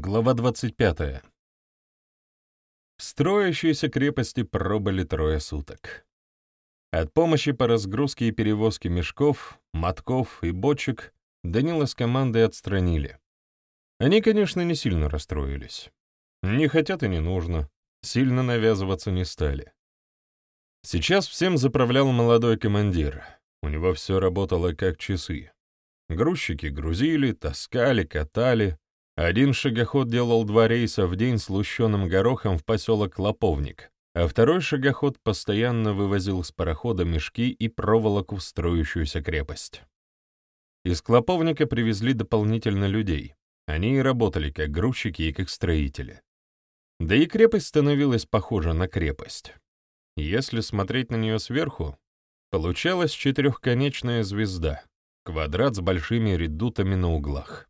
Глава 25. В строящейся крепости пробыли трое суток. От помощи по разгрузке и перевозке мешков, мотков и бочек Данила с командой отстранили. Они, конечно, не сильно расстроились. Не хотят и не нужно. Сильно навязываться не стали. Сейчас всем заправлял молодой командир. У него все работало как часы. Грузчики грузили, таскали, катали, один шагоход делал два рейса в день с лущеным горохом в поселок Лоповник, а второй шагоход постоянно вывозил с парохода мешки и проволоку в строящуюся крепость. Из Клоповника привезли дополнительно людей. Они и работали как грузчики и как строители. Да и крепость становилась похожа на крепость. Если смотреть на нее сверху, получалась четырехконечная звезда, квадрат с большими редутами на углах.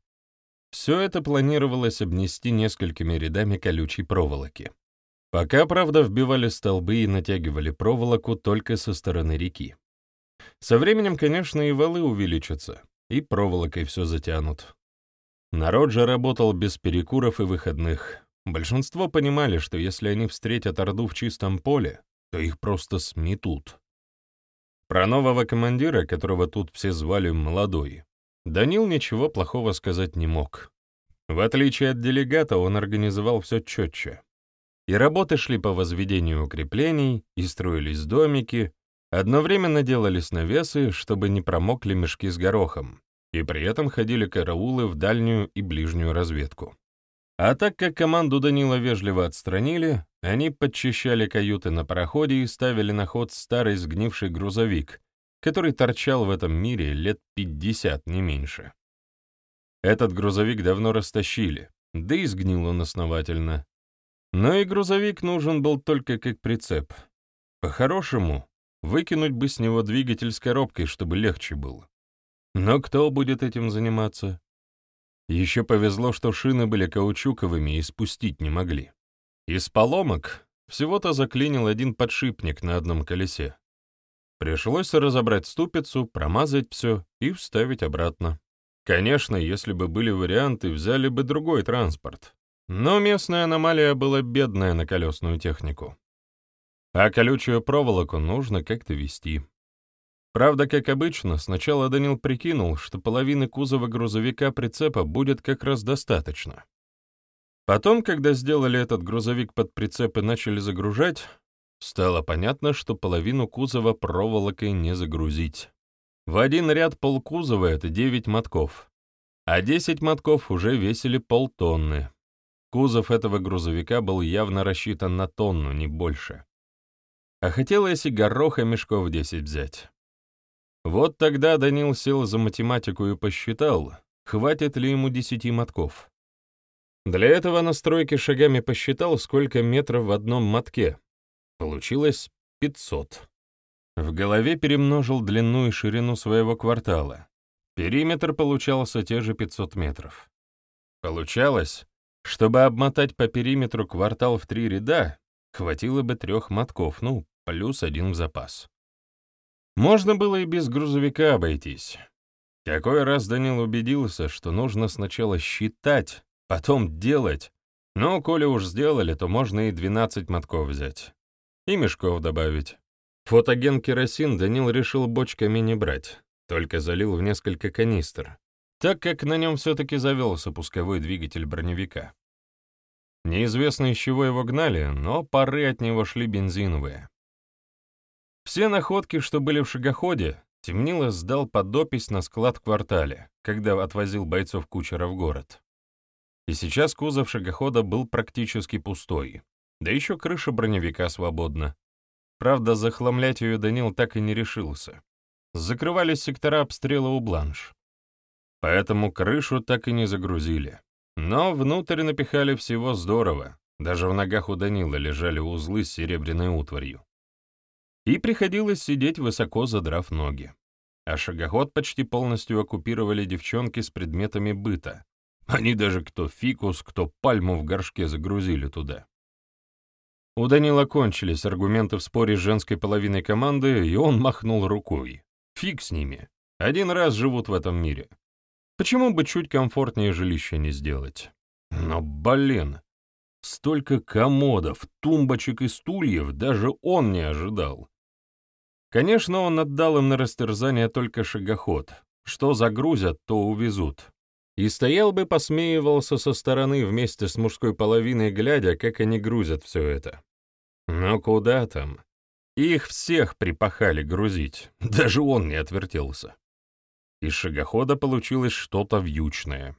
Все это планировалось обнести несколькими рядами колючей проволоки. Пока, правда, вбивали столбы и натягивали проволоку только со стороны реки. Со временем, конечно, и валы увеличатся, и проволокой все затянут. Народ же работал без перекуров и выходных. Большинство понимали, что если они встретят Орду в чистом поле, то их просто сметут. Про нового командира, которого тут все звали Молодой, Данил ничего плохого сказать не мог. В отличие от делегата, он организовал все четче. И работы шли по возведению укреплений, и строились домики, одновременно делались навесы, чтобы не промокли мешки с горохом, и при этом ходили караулы в дальнюю и ближнюю разведку. А так как команду Данила вежливо отстранили, они подчищали каюты на пароходе и ставили на ход старый сгнивший грузовик, который торчал в этом мире лет пятьдесят, не меньше. Этот грузовик давно растащили, да и сгнил он основательно. Но и грузовик нужен был только как прицеп. По-хорошему, выкинуть бы с него двигатель с коробкой, чтобы легче было. Но кто будет этим заниматься? Еще повезло, что шины были каучуковыми и спустить не могли. Из поломок всего-то заклинил один подшипник на одном колесе. Пришлось разобрать ступицу, промазать все и вставить обратно. Конечно, если бы были варианты, взяли бы другой транспорт. Но местная аномалия была бедная на колесную технику. А колючую проволоку нужно как-то вести. Правда, как обычно, сначала Данил прикинул, что половины кузова грузовика прицепа будет как раз достаточно. Потом, когда сделали этот грузовик под прицеп и начали загружать, Стало понятно, что половину кузова проволокой не загрузить. В один ряд полкузова — это 9 мотков, а 10 мотков уже весили полтонны. Кузов этого грузовика был явно рассчитан на тонну, не больше. А хотелось и гороха мешков 10 взять. Вот тогда Данил сел за математику и посчитал, хватит ли ему 10 мотков. Для этого на стройке шагами посчитал, сколько метров в одном мотке, Получилось 500. В голове перемножил длину и ширину своего квартала. Периметр получался те же 500 метров. Получалось, чтобы обмотать по периметру квартал в три ряда, хватило бы трех мотков, ну, плюс один в запас. Можно было и без грузовика обойтись. Какой раз Данил убедился, что нужно сначала считать, потом делать, но коли уж сделали, то можно и 12 мотков взять. И мешков добавить. Фотоген керосин Данил решил бочками не брать, только залил в несколько канистр, так как на нем все-таки завелся пусковой двигатель броневика. Неизвестно, из чего его гнали, но пары от него шли бензиновые. Все находки, что были в шагоходе, Темнило сдал под опись на склад в квартале, когда отвозил бойцов кучера в город. И сейчас кузов шагохода был практически пустой, да еще крыша броневика свободна. Правда, захламлять ее Данил так и не решился. Закрывались сектора обстрела у Бланш. Поэтому крышу так и не загрузили. Но внутрь напихали всего здорово. Даже в ногах у Данила лежали узлы с серебряной утварью. И приходилось сидеть высоко, задрав ноги. А шагоход почти полностью оккупировали девчонки с предметами быта. Они даже кто фикус, кто пальму в горшке загрузили туда. У Данила кончились аргументы в споре с женской половиной команды, и он махнул рукой. Фиг с ними. Один раз живут в этом мире. Почему бы чуть комфортнее жилище не сделать? Но, блин, столько комодов, тумбочек и стульев даже он не ожидал. Конечно, он отдал им на растерзание только шагоход. Что загрузят, то увезут. И стоял бы, посмеивался со стороны вместе с мужской половиной, глядя, как они грузят все это. Но куда там? Их всех припахали грузить, даже он не отвертелся. Из шагохода получилось что-то вьючное.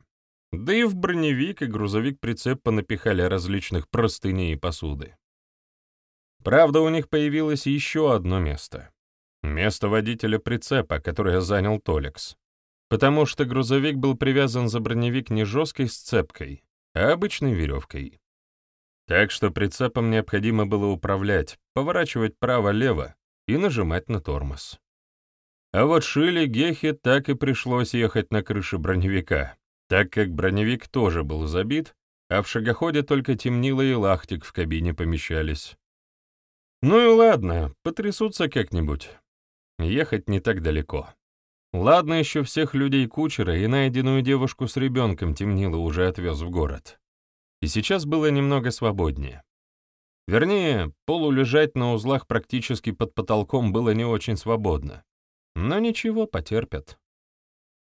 Да и в броневик и грузовик-прицеп понапихали различных простыней и посуды. Правда, у них появилось еще одно место. Место водителя прицепа, которое занял Толекс. Потому что грузовик был привязан за броневик не жесткой сцепкой, а обычной веревкой. Так что прицепом необходимо было управлять, поворачивать право-лево и нажимать на тормоз. А вот Шиле Гехе так и пришлось ехать на крыше броневика, так как броневик тоже был забит, а в шагоходе только темнило и лахтик в кабине помещались. Ну и ладно, потрясутся как-нибудь. Ехать не так далеко. Ладно, еще всех людей кучера и найденную девушку с ребенком темнило уже отвез в город. И сейчас было немного свободнее. Вернее, полулежать на узлах практически под потолком было не очень свободно. Но ничего, потерпят.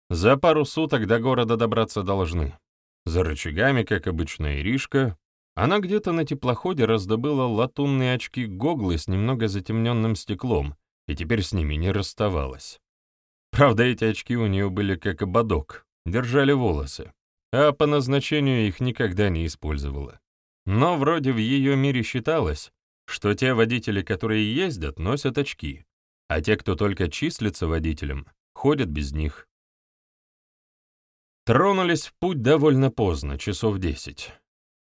За пару суток до города добраться должны. За рычагами, как обычно, Иришка. Она где-то на теплоходе раздобыла латунные очки-гоглы с немного затемненным стеклом, и теперь с ними не расставалась. Правда, эти очки у нее были как ободок, держали волосы, а по назначению их никогда не использовала. Но вроде в ее мире считалось, что те водители, которые ездят, носят очки, а те, кто только числится водителем, ходят без них. Тронулись в путь довольно поздно, часов десять.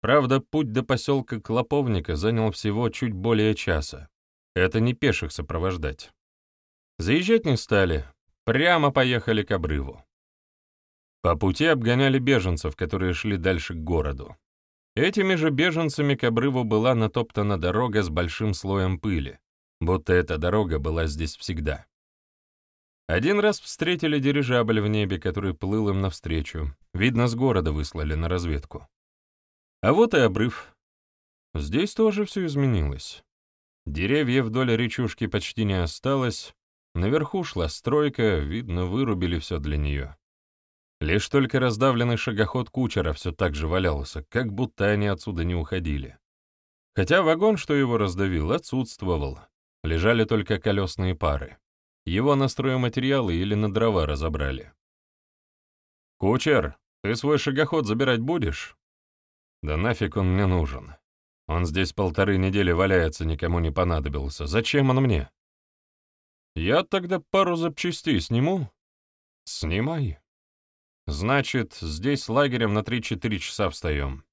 Правда, путь до поселка Клоповника занял всего чуть более часа, это не пеших сопровождать. Заезжать не стали, прямо поехали к обрыву. По пути обгоняли беженцев, которые шли дальше к городу. Этими же беженцами к обрыву была натоптана дорога с большим слоем пыли, будто эта дорога была здесь всегда. Один раз встретили дирижабль в небе, который плыл им навстречу. Видно, с города выслали на разведку. А вот и обрыв. Здесь тоже все изменилось. Деревьев вдоль речушки почти не осталось, наверху шла стройка, видно, вырубили все для нее. Лишь только раздавленный шагоход кучера все так же валялся, как будто они отсюда не уходили. Хотя вагон, что его раздавил, отсутствовал, лежали только колесные пары. Его на стройматериалы или на дрова разобрали. «Кучер, ты свой шагоход забирать будешь?» «Да нафиг он мне нужен. Он здесь полторы недели валяется, никому не понадобился. Зачем он мне? Я тогда пару запчастей сниму. Снимай. Значит, здесь лагерем на 3-4 часа встаем.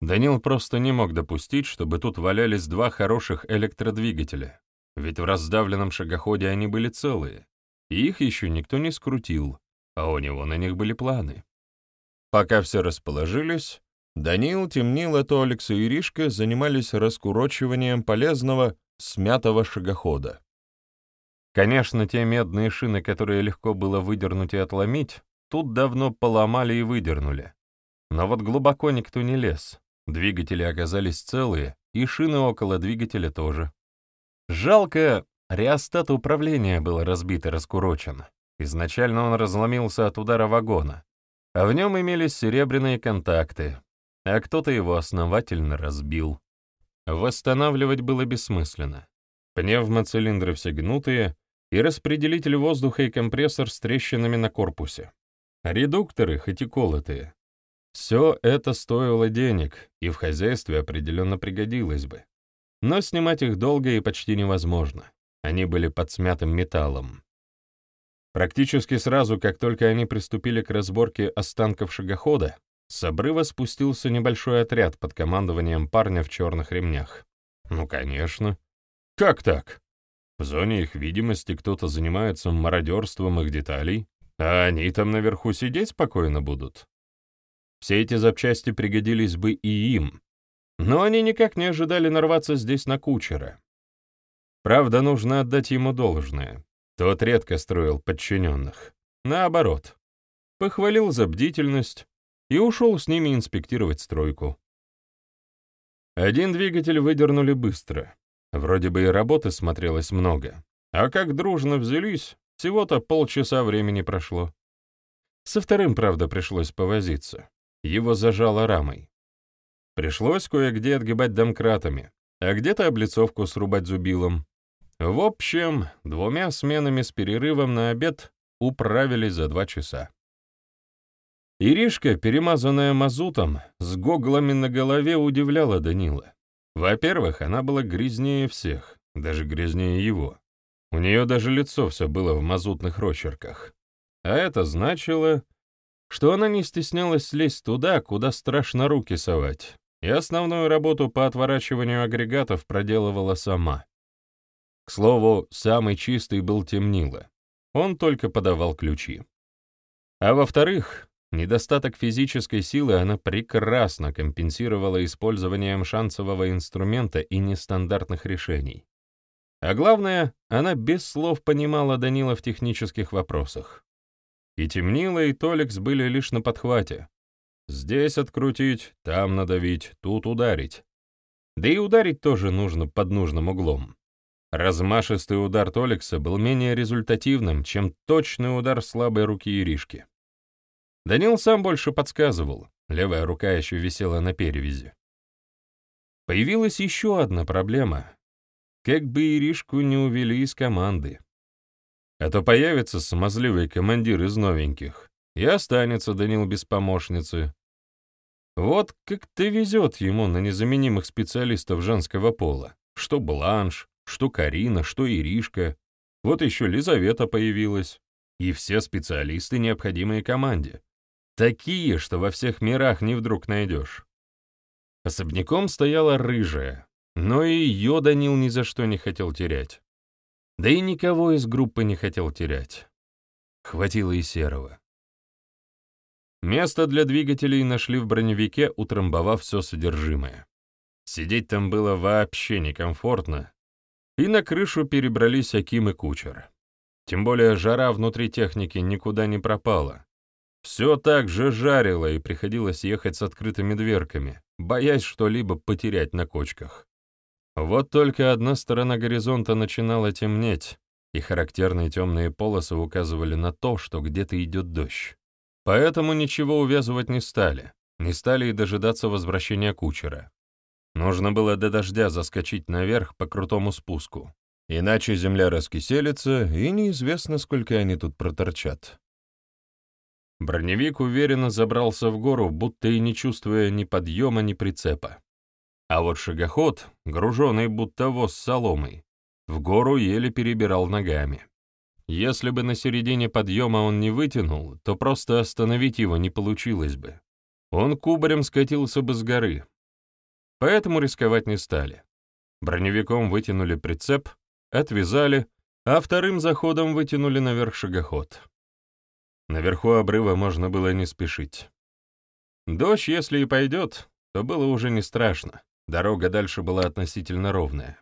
Данил просто не мог допустить, чтобы тут валялись два хороших электродвигателя, ведь в раздавленном шагоходе они были целые, и их еще никто не скрутил, а у него на них были планы. Пока все расположились, Данил, Темнила, Толикс и Иришка занимались раскурочиванием полезного, смятого шагохода. Конечно, те медные шины, которые легко было выдернуть и отломить, тут давно поломали и выдернули. Но вот глубоко никто не лез. Двигатели оказались целые, и шины около двигателя тоже. Жалко, реостат управления был разбит и раскурочен. Изначально он разломился от удара вагона, а в нем имелись серебряные контакты, а кто-то его основательно разбил. Восстанавливать было бессмысленно. Пневмоцилиндры все гнутые, и распределитель воздуха и компрессор с трещинами на корпусе. Редукторы, хоть и колотые. Все это стоило денег, и в хозяйстве определенно пригодилось бы. Но снимать их долго и почти невозможно. Они были под смятым металлом. Практически сразу, как только они приступили к разборке останков шагохода, с обрыва спустился небольшой отряд под командованием парня в черных ремнях. Ну, конечно. Как так? В зоне их видимости кто-то занимается мародерством их деталей, а они там наверху сидеть спокойно будут. Все эти запчасти пригодились бы и им, но они никак не ожидали нарваться здесь на кучера. Правда, нужно отдать ему должное. Тот редко строил подчиненных. Наоборот. Похвалил за бдительность, и ушел с ними инспектировать стройку. Один двигатель выдернули быстро. Вроде бы и работы смотрелось много. А как дружно взялись, всего-то полчаса времени прошло. Со вторым, правда, пришлось повозиться. Его зажало рамой. Пришлось кое-где отгибать домкратами, а где-то облицовку срубать зубилом. В общем, двумя сменами с перерывом на обед управились за два часа. Иришка, перемазанная мазутом, с гоглами на голове, удивляла Данила. Во-первых, она была грязнее всех, даже грязнее его. У нее даже лицо все было в мазутных росчерках. А это значило, что она не стеснялась лезть туда, куда страшно руки совать, и основную работу по отворачиванию агрегатов проделывала сама. К слову, самый чистый был темнило. Он только подавал ключи. А во-вторых, Недостаток физической силы она прекрасно компенсировала использованием шансового инструмента и нестандартных решений. А главное, она без слов понимала Данила в технических вопросах. И Темнила, и Толикс были лишь на подхвате. Здесь открутить, там надавить, тут ударить. Да и ударить тоже нужно под нужным углом. Размашистый удар Толикса был менее результативным, чем точный удар слабой руки Иришки. Данил сам больше подсказывал, левая рука еще висела на перевязи. Появилась еще одна проблема. Как бы Иришку не увели из команды. А то появится смазливый командир из новеньких, и останется Данил без помощницы. Вот как-то везет ему на незаменимых специалистов женского пола. Что Бланш, что Карина, что Иришка. Вот еще Лизавета появилась. И все специалисты, необходимые команде. Такие, что во всех мирах не вдруг найдешь. Особняком стояла рыжая, но и ее Данил ни за что не хотел терять. Да и никого из группы не хотел терять. Хватило и серого. Место для двигателей нашли в броневике, утрамбовав все содержимое. Сидеть там было вообще некомфортно, и на крышу перебрались Аким и кучер. Тем более жара внутри техники никуда не пропала, все так же жарило, и приходилось ехать с открытыми дверками, боясь что-либо потерять на кочках. Вот только одна сторона горизонта начинала темнеть, и характерные темные полосы указывали на то, что где-то идет дождь. Поэтому ничего увязывать не стали, не стали и дожидаться возвращения кучера. Нужно было до дождя заскочить наверх по крутому спуску, иначе земля раскиселится, и неизвестно, сколько они тут проторчат. Броневик уверенно забрался в гору, будто и не чувствуя ни подъема, ни прицепа. А вот шагоход, груженный будто воз соломой, в гору еле перебирал ногами. Если бы на середине подъема он не вытянул, то просто остановить его не получилось бы. Он кубарем скатился бы с горы. Поэтому рисковать не стали. Броневиком вытянули прицеп, отвязали, а вторым заходом вытянули наверх шагоход. Наверху обрыва можно было не спешить. Дождь, если и пойдет, то было уже не страшно, дорога дальше была относительно ровная.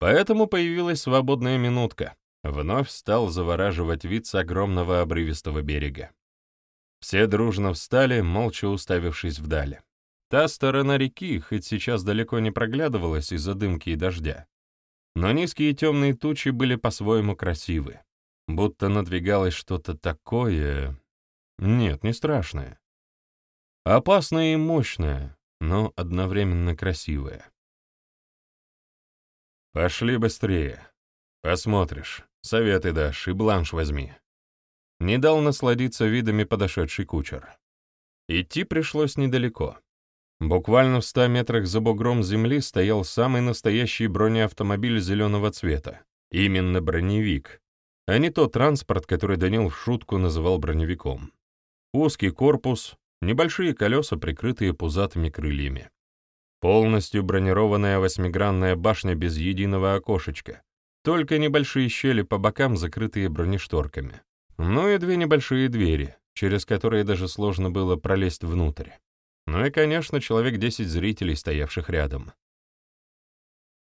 Поэтому появилась свободная минутка. Вновь стал завораживать вид с огромного обрывистого берега. Все дружно встали, молча уставившись вдали. Та сторона реки, хоть сейчас далеко не проглядывалась из-за дымки и дождя, но низкие темные тучи были по-своему красивы будто надвигалось что-то такое... Нет, не страшное. Опасное и мощное, но одновременно красивое. «Пошли быстрее. Посмотришь, советы дашь и бланш возьми». Не дал насладиться видами подошедший кучер. Идти пришлось недалеко. Буквально в ста метрах за бугром земли стоял самый настоящий бронеавтомобиль зеленого цвета. Именно броневик, а не тот транспорт, который Данил в шутку называл броневиком. Узкий корпус, небольшие колеса, прикрытые пузатыми крыльями. Полностью бронированная восьмигранная башня без единого окошечка, только небольшие щели по бокам, закрытые бронешторками. Ну и две небольшие двери, через которые даже сложно было пролезть внутрь. Ну и, конечно, человек десять зрителей, стоявших рядом.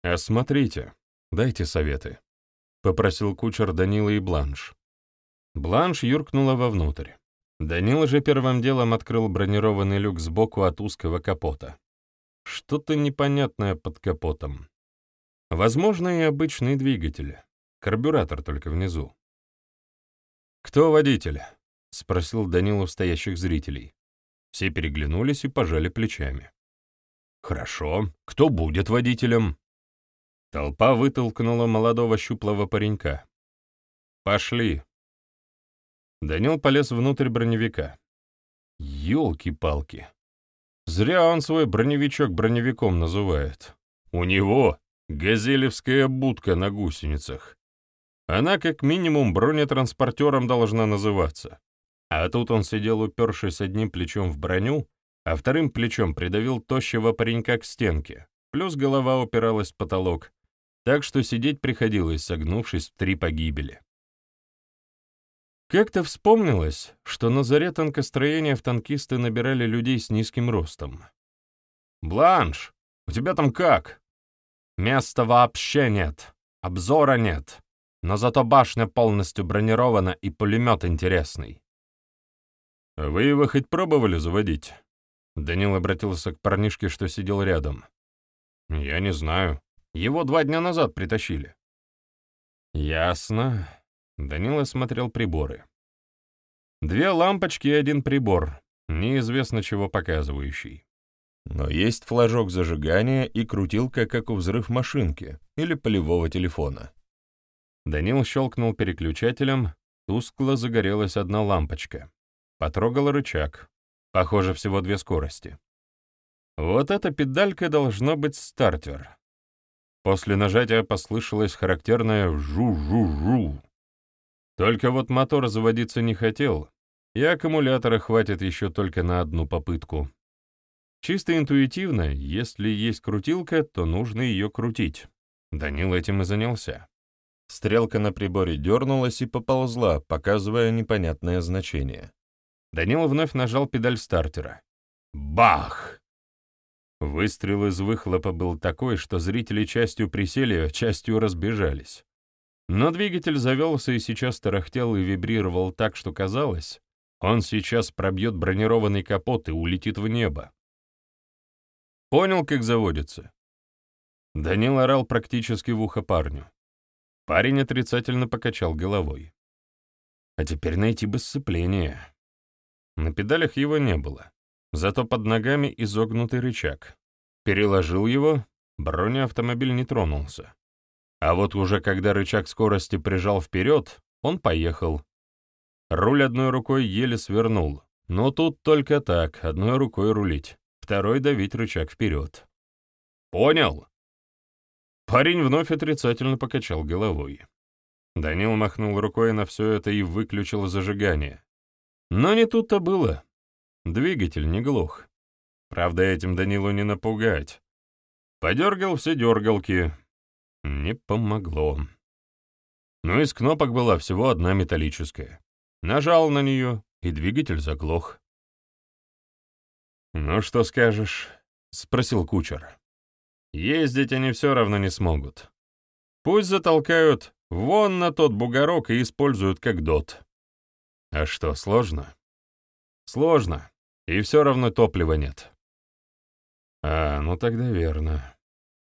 «Осмотрите, дайте советы», — попросил кучер Данила и Бланш. Бланш юркнула вовнутрь. Данила же первым делом открыл бронированный люк сбоку от узкого капота. Что-то непонятное под капотом. Возможно, и обычный двигатель. Карбюратор только внизу. «Кто водитель?» — спросил Данила стоящих зрителей. Все переглянулись и пожали плечами. «Хорошо. Кто будет водителем?» Толпа вытолкнула молодого щуплого паренька. «Пошли!» Данил полез внутрь броневика. «Елки-палки! Зря он свой броневичок броневиком называет. У него газелевская будка на гусеницах. Она как минимум бронетранспортером должна называться. А тут он сидел, упершись одним плечом в броню, а вторым плечом придавил тощего паренька к стенке, плюс голова упиралась в потолок, так что сидеть приходилось, согнувшись в три погибели. Как-то вспомнилось, что на заре танкостроения в танкисты набирали людей с низким ростом. «Бланш, у тебя там как?» «Места вообще нет, обзора нет, но зато башня полностью бронирована и пулемет интересный». «Вы его хоть пробовали заводить?» Данил обратился к парнишке, что сидел рядом. «Я не знаю. Его два дня назад притащили». «Ясно». Данила смотрел приборы. Две лампочки и один прибор, неизвестно чего показывающий. Но есть флажок зажигания и крутилка, как у взрыв машинки или полевого телефона. Данил щелкнул переключателем, тускло загорелась одна лампочка. Потрогал рычаг. Похоже, всего две скорости. Вот эта педалька должно быть стартер. После нажатия послышалось характерное «жу-жу-жу». Только вот мотор заводиться не хотел, и аккумулятора хватит еще только на одну попытку. Чисто интуитивно, если есть крутилка, то нужно ее крутить. Данил этим и занялся. Стрелка на приборе дернулась и поползла, показывая непонятное значение. Данил вновь нажал педаль стартера. Бах! Выстрел из выхлопа был такой, что зрители частью присели, частью разбежались. Но двигатель завелся и сейчас тарахтел и вибрировал так, что казалось, он сейчас пробьет бронированный капот и улетит в небо. Понял, как заводится? Данил орал практически в ухо парню. Парень отрицательно покачал головой. А теперь найти бы сцепление. На педалях его не было, зато под ногами изогнутый рычаг. Переложил его, бронеавтомобиль не тронулся. А вот уже когда рычаг скорости прижал вперед, он поехал. Руль одной рукой еле свернул, но тут только так, одной рукой рулить, второй давить рычаг вперед. «Понял?» Парень вновь отрицательно покачал головой. Данил махнул рукой на все это и выключил зажигание. Но не тут-то было. Двигатель не глух. Правда, этим Данилу не напугать. Подергал все дергалки, не помогло. Но из кнопок была всего одна металлическая. Нажал на нее, и двигатель заглох. «Ну что скажешь?» — спросил кучер. «Ездить они все равно не смогут. Пусть затолкают вон на тот бугорок и используют как дот. А что, сложно?» «Сложно, и все равно топлива нет». «А, ну тогда верно.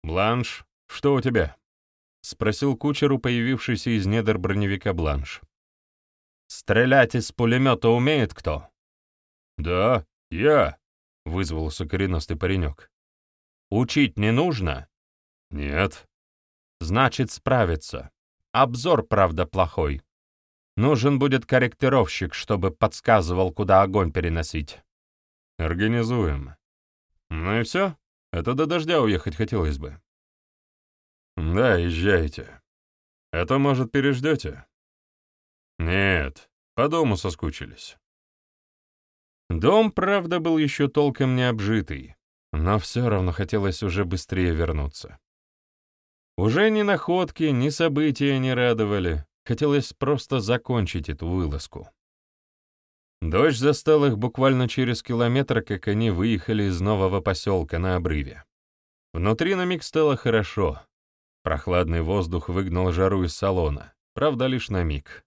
Бланш, что у тебя?» — спросил кучеру, появившийся из недр броневика Бланш. «Стрелять из пулемета умеет кто?» «Да, я», — вызвался коренастый паренек. «Учить не нужно?» «Нет». «Значит, справится. Обзор, правда, плохой. Нужен будет корректировщик, чтобы подсказывал, куда огонь переносить». «Организуем». «Ну и все? Это до дождя уехать хотелось бы». «Да, езжайте. Это, может, переждете?» «Нет, по дому соскучились». Дом, правда, был еще толком не обжитый, но все равно хотелось уже быстрее вернуться. Уже ни находки, ни события не радовали, хотелось просто закончить эту вылазку. Дождь застал их буквально через километр, как они выехали из нового поселка на обрыве. Внутри на миг стало хорошо, Прохладный воздух выгнал жару из салона, правда, лишь на миг.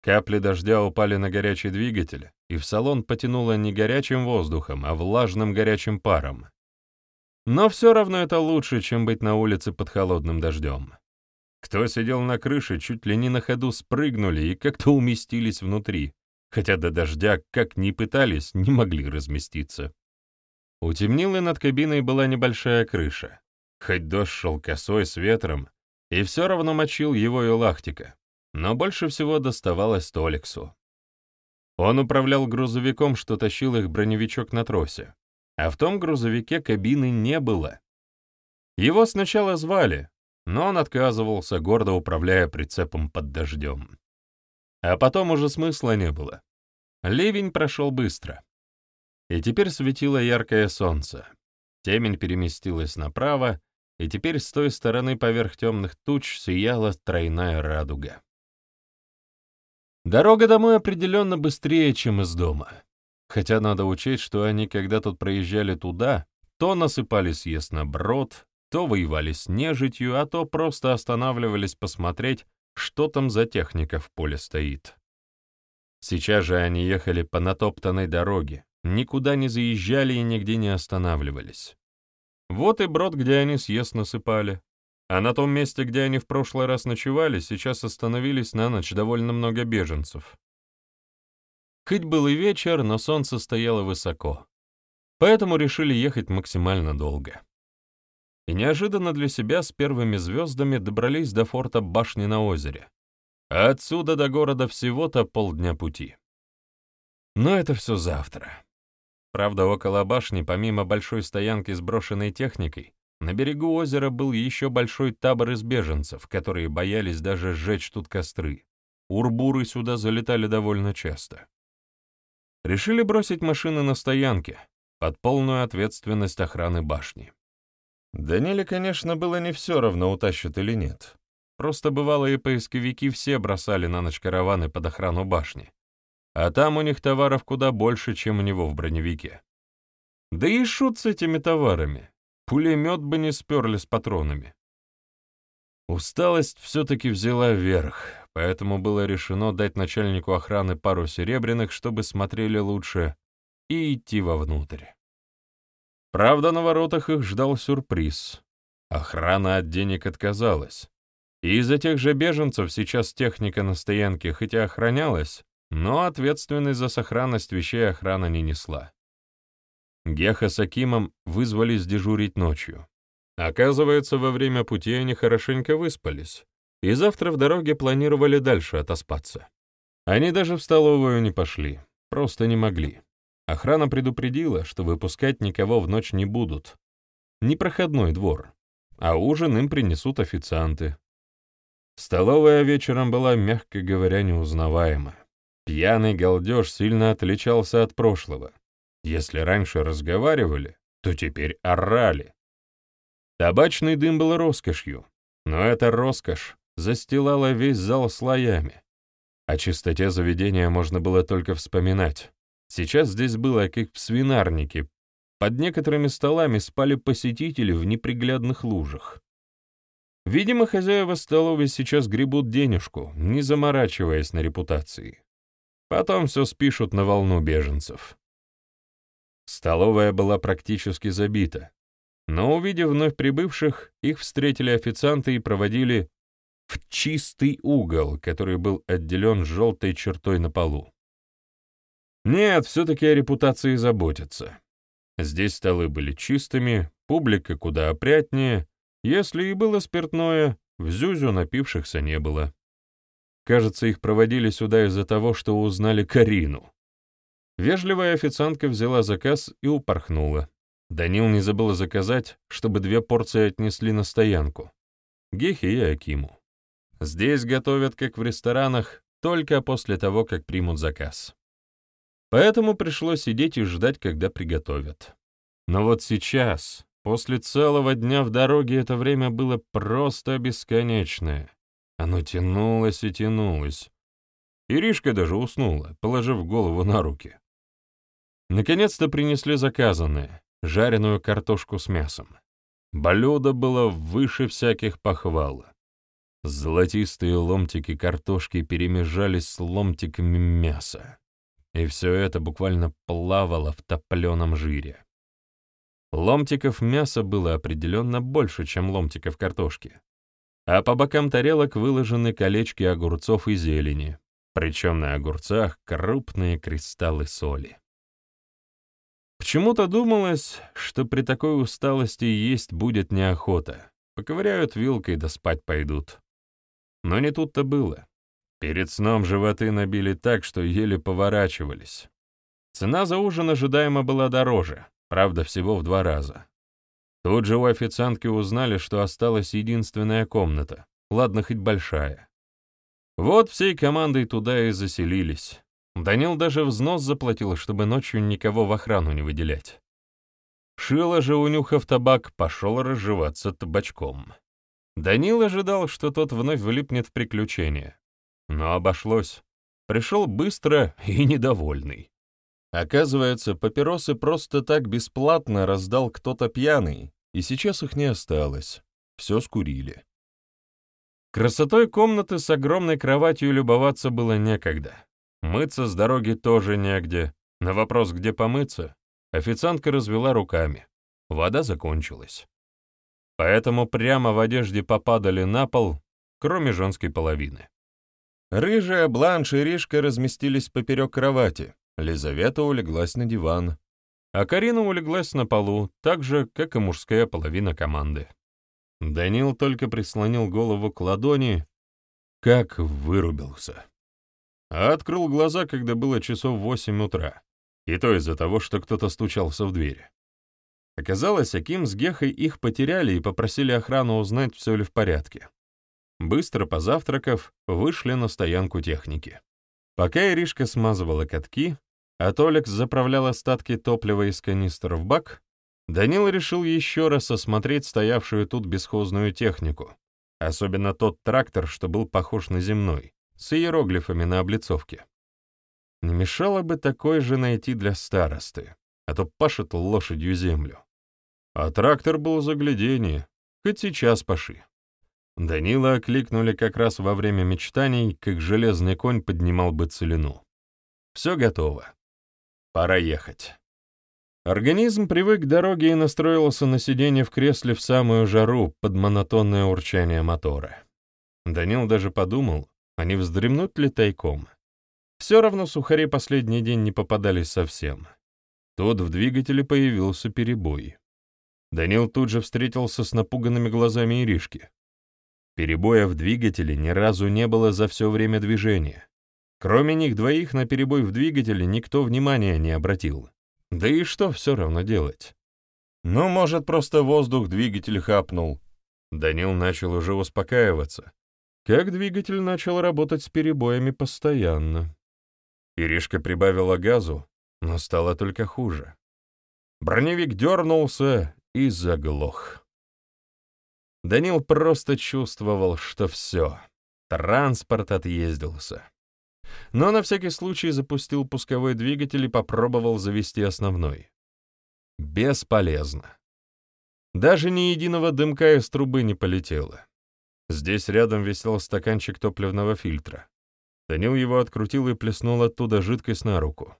Капли дождя упали на горячий двигатель, и в салон потянуло не горячим воздухом, а влажным горячим паром. Но все равно это лучше, чем быть на улице под холодным дождем. Кто сидел на крыше, чуть ли не на ходу спрыгнули и как-то уместились внутри, хотя до дождя, как ни пытались, не могли разместиться. У темнилы над кабиной была небольшая крыша. Хоть дождь шел косой с ветром, и все равно мочил его и лахтика, но больше всего доставалось Толиксу. Он управлял грузовиком, что тащил их броневичок на тросе, а в том грузовике кабины не было. Его сначала звали, но он отказывался, гордо управляя прицепом под дождем. А потом уже смысла не было. Ливень прошел быстро. И теперь светило яркое солнце. Темень переместилась направо, и теперь с той стороны поверх темных туч сияла тройная радуга. Дорога домой определенно быстрее, чем из дома. Хотя надо учесть, что они, когда тут проезжали туда, то насыпали съезд на брод, то воевали с нежитью, а то просто останавливались посмотреть, что там за техника в поле стоит. Сейчас же они ехали по натоптанной дороге, никуда не заезжали и нигде не останавливались. Вот и брод, где они съезд насыпали. А на том месте, где они в прошлый раз ночевали, сейчас остановились на ночь довольно много беженцев. Хоть был и вечер, но солнце стояло высоко. Поэтому решили ехать максимально долго. И неожиданно для себя с первыми звездами добрались до форта Башни на озере. Отсюда до города всего-то полдня пути. Но это все завтра. Правда, около башни, помимо большой стоянки с брошенной техникой, на берегу озера был еще большой табор из беженцев, которые боялись даже сжечь тут костры. Урбуры сюда залетали довольно часто. Решили бросить машины на стоянке, под полную ответственность охраны башни. Даниле, конечно, было не все равно, утащат или нет. Просто бывалые поисковики все бросали на ночь караваны под охрану башни. А там у них товаров куда больше, чем у него в броневике. Да и шут с этими товарами. Пулемет бы не сперли с патронами. Усталость все-таки взяла верх, поэтому было решено дать начальнику охраны пару серебряных, чтобы смотрели лучше, и идти вовнутрь. Правда, на воротах их ждал сюрприз. Охрана от денег отказалась. И из-за тех же беженцев сейчас техника на стоянке хотя охранялась, но ответственность за сохранность вещей охрана не несла. Геха с Акимом вызвались дежурить ночью. Оказывается, во время пути они хорошенько выспались, и завтра в дороге планировали дальше отоспаться. Они даже в столовую не пошли, просто не могли. Охрана предупредила, что выпускать никого в ночь не будут. Непроходной двор, а ужин им принесут официанты. Столовая вечером была, мягко говоря, неузнаваема. Пьяный галдеж сильно отличался от прошлого. Если раньше разговаривали, то теперь орали. Табачный дым был роскошью, но эта роскошь застилала весь зал слоями. О чистоте заведения можно было только вспоминать. Сейчас здесь было как в свинарнике. Под некоторыми столами спали посетители в неприглядных лужах. Видимо, хозяева столовой сейчас гребут денежку, не заморачиваясь на репутации. Потом все спишут на волну беженцев. Столовая была практически забита, но, увидев вновь прибывших, их встретили официанты и проводили в чистый угол, который был отделен желтой чертой на полу. Нет, все-таки о репутации заботятся. Здесь столы были чистыми, публика куда опрятнее, если и было спиртное, в Зюзю напившихся не было. Кажется, их проводили сюда из-за того, что узнали Карину. Вежливая официантка взяла заказ и упорхнула. Данил не забыл заказать, чтобы две порции отнесли на стоянку. Гехе и Акиму. Здесь готовят, как в ресторанах, только после того, как примут заказ. Поэтому пришлось сидеть и ждать, когда приготовят. Но вот сейчас, после целого дня в дороге, это время было просто бесконечное. Оно тянулось и тянулось. Иришка даже уснула, положив голову на руки. Наконец-то принесли заказанное — жареную картошку с мясом. Блюдо было выше всяких похвал. Золотистые ломтики картошки перемежались с ломтиками мяса. И все это буквально плавало в топленом жире. Ломтиков мяса было определенно больше, чем ломтиков картошки. А по бокам тарелок выложены колечки огурцов и зелени, причем на огурцах крупные кристаллы соли. Почему-то думалось, что при такой усталости есть будет неохота. Поковыряют вилкой да спать пойдут. Но не тут-то было. Перед сном животы набили так, что еле поворачивались. Цена за ужин ожидаемо была дороже, правда, всего в два раза. Тут же у официантки узнали, что осталась единственная комната, ладно, хоть большая. Вот всей командой туда и заселились. Данил даже взнос заплатил, чтобы ночью никого в охрану не выделять. Шило же, унюхав табак, пошел разживаться табачком. Данил ожидал, что тот вновь влипнет в приключения. Но обошлось. Пришел быстро и недовольный. Оказывается, папиросы просто так бесплатно раздал кто-то пьяный, и сейчас их не осталось. Все скурили. Красотой комнаты с огромной кроватью любоваться было некогда. Мыться с дороги тоже негде. На вопрос, где помыться, официантка развела руками. Вода закончилась. Поэтому прямо в одежде попадали на пол, кроме женской половины. Рыжая, Бланш и Ришка разместились поперек кровати, Лизавета улеглась на диван, а Карина улеглась на полу, так же, как и мужская половина команды. Данил только прислонил голову к ладони, как вырубился. А открыл глаза, когда было часов восемь утра, и то из-за того, что кто-то стучался в дверь. Оказалось, Аким с Гехой их потеряли и попросили охрану узнать, все ли в порядке. Быстро позавтракав, вышли на стоянку техники. Пока Иришка смазывала катки, а Толик заправлял остатки топлива из канистр в бак, Данил решил еще раз осмотреть стоявшую тут бесхозную технику, особенно тот трактор, что был похож на земной, с иероглифами на облицовке. Не мешало бы такой же найти для старосты, а то пашет лошадью землю. А трактор был заглядение, хоть сейчас паши. Данила окликнули как раз во время мечтаний, как железный конь поднимал бы целину. Все готово. Пора ехать. Организм привык к дороге и настроился на сиденье в кресле в самую жару под монотонное урчание мотора. Данил даже подумал, а не вздремнуть ли тайком. Все равно сухари последний день не попадались совсем. Тут в двигателе появился перебой. Данил тут же встретился с напуганными глазами Иришки. Перебоя в двигателе ни разу не было за все время движения. Кроме них двоих на перебой в двигателе никто внимания не обратил. Да и что все равно делать? Ну, может, просто воздух двигатель хапнул. Данил начал уже успокаиваться. Как двигатель начал работать с перебоями постоянно. Иришка прибавила газу, но стало только хуже. Броневик дернулся и заглох. Данил просто чувствовал, что все, транспорт отъездился но на всякий случай запустил пусковой двигатель и попробовал завести основной. Бесполезно. Даже ни единого дымка из трубы не полетело. Здесь рядом висел стаканчик топливного фильтра. Данил его открутил и плеснул оттуда жидкость на руку.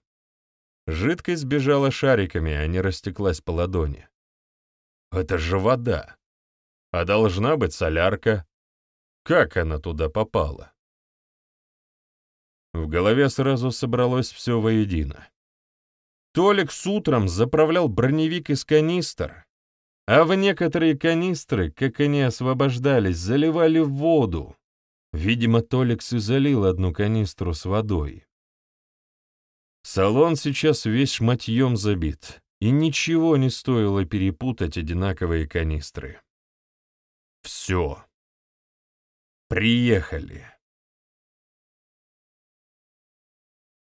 Жидкость сбежала шариками, а не растеклась по ладони. Это же вода. А должна быть солярка. Как она туда попала? В голове сразу собралось все воедино. Толик с утром заправлял броневик из канистр, а в некоторые канистры, как они освобождались, заливали воду. Видимо, Толикс и залил одну канистру с водой. Салон сейчас весь шматьем забит, и ничего не стоило перепутать одинаковые канистры. Все. Приехали.